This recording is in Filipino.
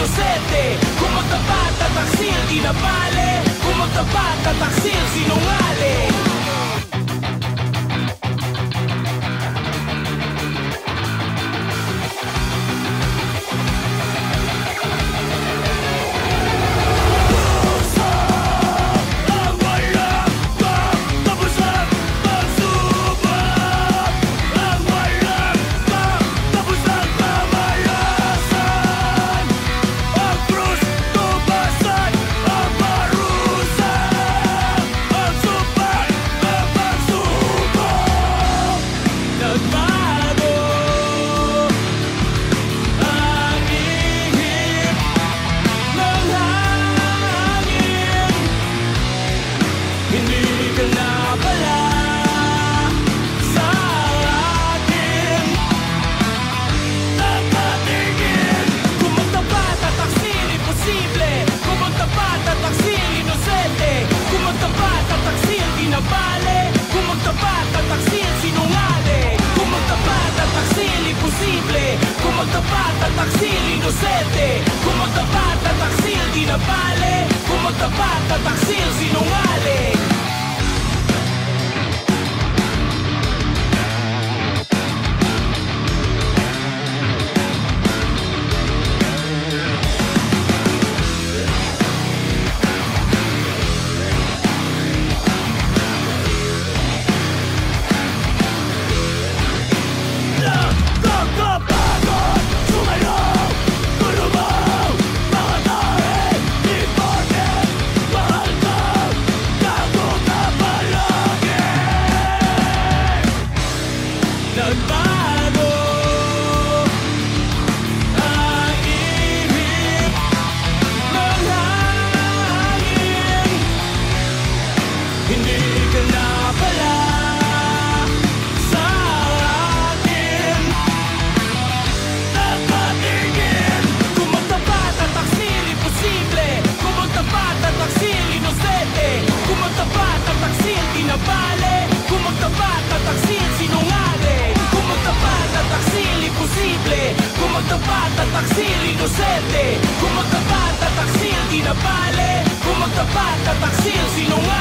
inocente Kung magtapat at taksil, di na bale Kung magtapat at sinungaling Сусети, кому-то бата, таксил, дінопале, кому-то бата, таксил, зі bale Kung magtapat at taksil, sinungaling. Kung magtapat at taksil, imposible. Kung magtapat at taksil, inosente. Kung magtapat at taksil, di na bale Kung magtapat at taksil, sinungaling.